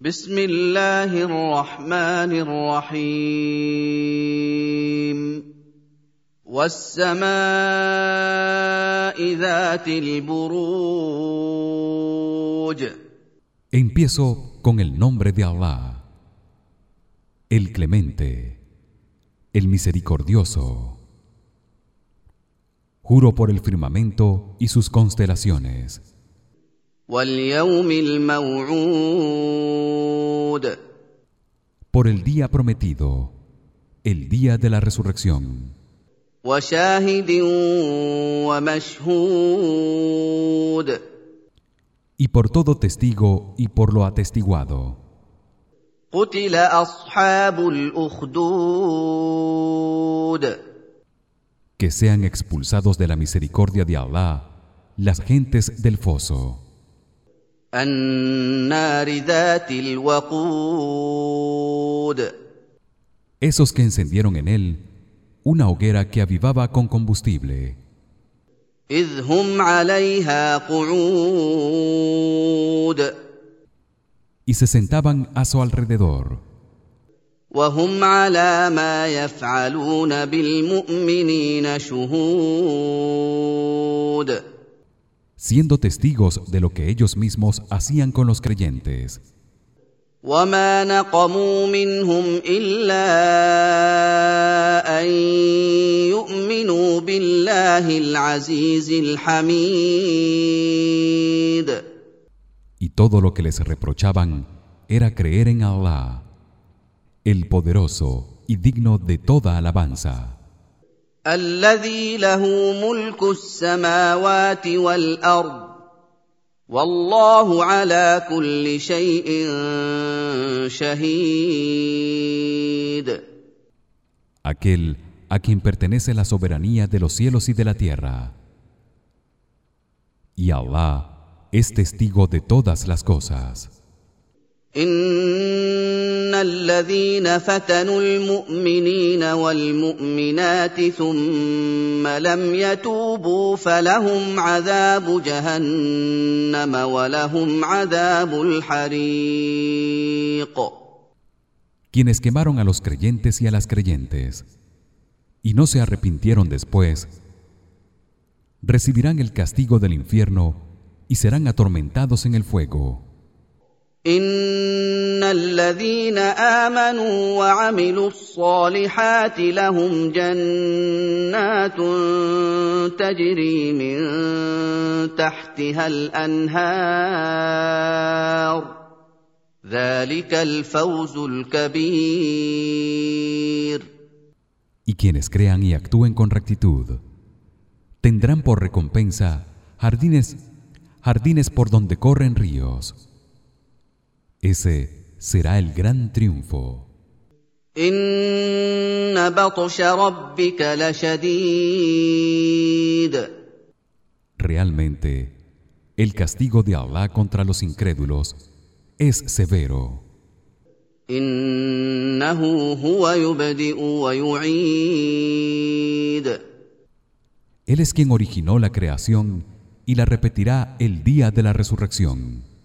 بسم الله الرحمن الرحيم والسماء ذات البروج Empiezo con el nombre de Allah, el Clemente, el Misericordioso. Juro por el firmamento y sus constelaciones, واليوم الموعود por el día prometido, el día de la resurrección, وشاهد ومشهود y por todo testigo y por lo atestiguado. قتل اصحاب الاخدود Que sean expulsados de la misericordia de Allah las gentes del foso, النار ذات الوقود esos que encendieron en él una hoguera que avivaba con combustible. اذ هم عليها قعود y se sentaban a su alrededor وهم على ما يفعلون بالمؤمنين شهود siendo testigos de lo que ellos mismos hacían con los creyentes وما نقموا منهم الا ان يؤمنوا بالله العزيز الحميد y todo lo que les reprochaban era creer en Allah el poderoso y digno de toda alabanza الذي له ملك السماوات والارض والله على كل شيء شهيد aquel a quien pertenece la soberanía de los cielos y de la tierra y Allah es testigo de todas las cosas ان الذين فتنوا المؤمنين والمؤمنات ثم لم يتوبوا فلهم عذاب جهنم ولهم عذاب الحريق quienes quemaron a los creyentes y a las creyentes y no se arrepintieron después recibirán el castigo del infierno y serán atormentados en el fuego ان الذين امنوا وعملوا الصالحات لهم جنات تجري من تحتها الانهار ذلك الفوز الكبير y quienes crean y actúen con rectitud tendrán por recompensa jardines jardines por donde corren ríos Ese será el gran triunfo. Realmente, el castigo de Allah contra los incrédulos es severo. Él es quien originó la creación y la repetirá el día de la resurrección.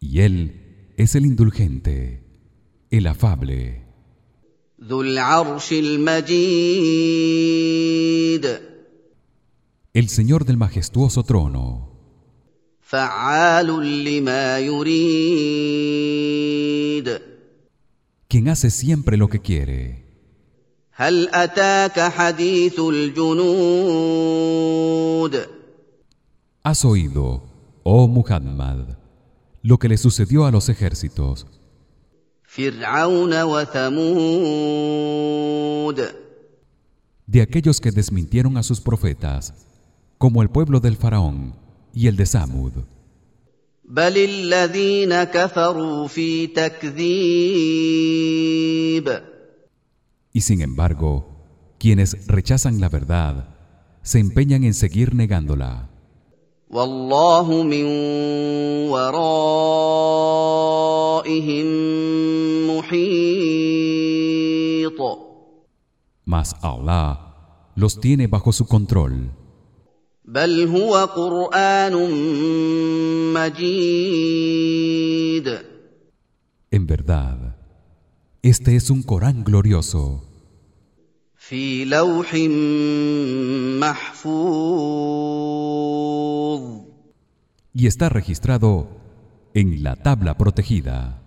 Y Él es el indulgente, el afable. El Señor del majestuoso trono. Quien hace siempre lo que quiere. هل اتاك حديث الجنود has oído oh Muhammad lo que le sucedió a los ejércitos فرعون وثمود de aquellos que desmintieron a sus profetas como el pueblo del faraón y el de Samud بل الذين كفروا في تكذيب y sin embargo quienes rechazan la verdad se empeñan en seguir negándola والله من ورائهم محيط mas Allah los tiene bajo su control بل هو قران مجيد En verdad, este es un Corán glorioso في لوح محفوظ y está registrado en la tabla protegida.